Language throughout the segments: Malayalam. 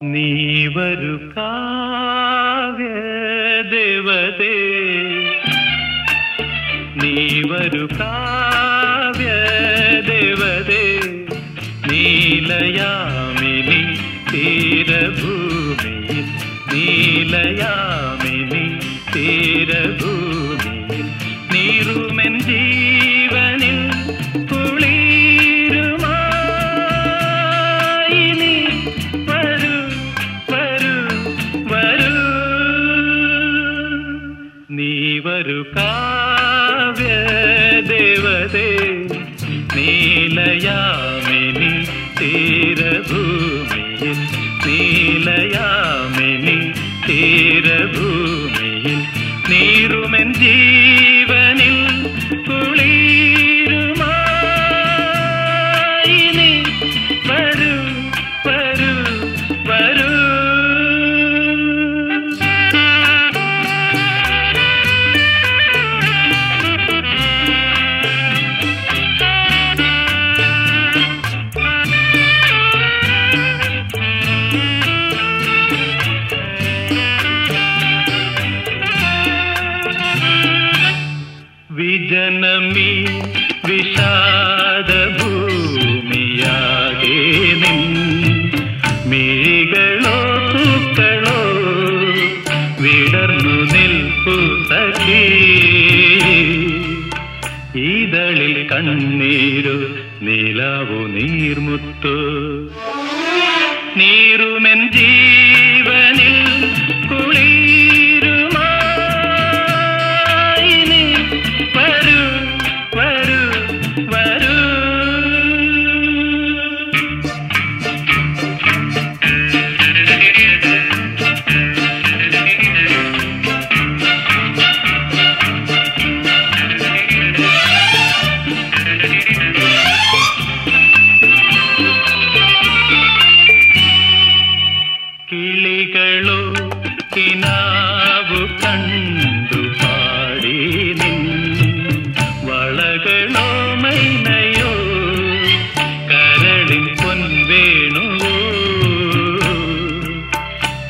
നീ വരു കാവ്യ ദേവതേ നീ വരു കാവ്യ ദേവതേ നീലയാമിനി തീരഭൂമിയിൽ നീലയാമിനി തീരഭൂമിയിൽ व्य देवते नीलया मिनि വിജനമീ വിഷാദഭൂമിയാകെ നിൻ. മിഴികളോ പൂക്കളോ വിടർന്നു നിൽപ്പു സഖി. ഈതളിൽ കണ്ണീരു നീലാവു നീർമുത്തു. നീരുമെൻ ജീവനിൽ കിളികളോ കിനാവു കണ്ടു പാടി വളകളോ മൈനയോ കരളിൻ പൊൻവേണുവോ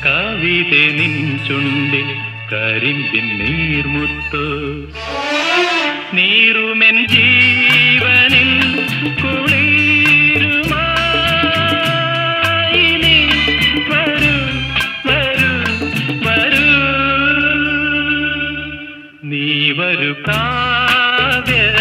കവിത നിൻ ചുണ്ടിൽ കരിമ്പിൻ നീർമുത്തോ നീറുമെൻ ജീവനിൽ काव्य